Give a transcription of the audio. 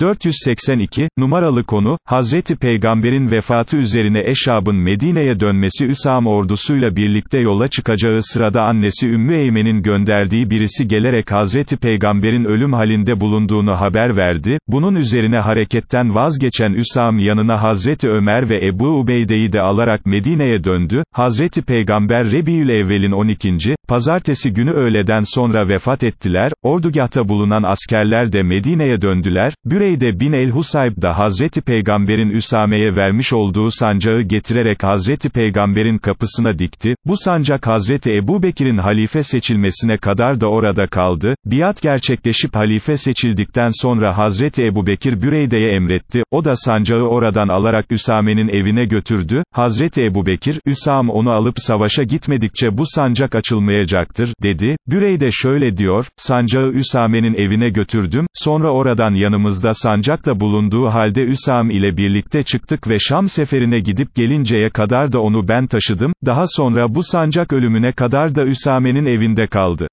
482, numaralı konu, Hazreti Peygamber'in vefatı üzerine Eşab'ın Medine'ye dönmesi Üsam ordusuyla birlikte yola çıkacağı sırada annesi Ümmü Eymen'in gönderdiği birisi gelerek Hazreti Peygamber'in ölüm halinde bulunduğunu haber verdi, bunun üzerine hareketten vazgeçen Üsam yanına Hazreti Ömer ve Ebu Ubeyde'yi de alarak Medine'ye döndü, Hazreti Peygamber Rebiül Evvel'in 12. pazartesi günü öğleden sonra vefat ettiler, ordugahta bulunan askerler de Medine'ye döndüler, Büreyde bin el-Husayb da Hazreti Peygamber'in Üsame'ye vermiş olduğu sancağı getirerek Hazreti Peygamber'in kapısına dikti, bu sancak Hazreti Ebu Bekir'in halife seçilmesine kadar da orada kaldı, biat gerçekleşip halife seçildikten sonra Hazreti Ebu Bekir Büreyde'ye emretti, o da sancağı oradan alarak Üsame'nin evine götürdü, Hazreti Ebu Bekir, Üsam onu alıp savaşa gitmedikçe bu sancak açılmayacaktır, dedi, Büreyde şöyle diyor, sancağı Üsame'nin evine götürdüm, sonra oradan yanımızda sancakla bulunduğu halde Üsam ile birlikte çıktık ve Şam seferine gidip gelinceye kadar da onu ben taşıdım, daha sonra bu sancak ölümüne kadar da Üsame'nin evinde kaldı.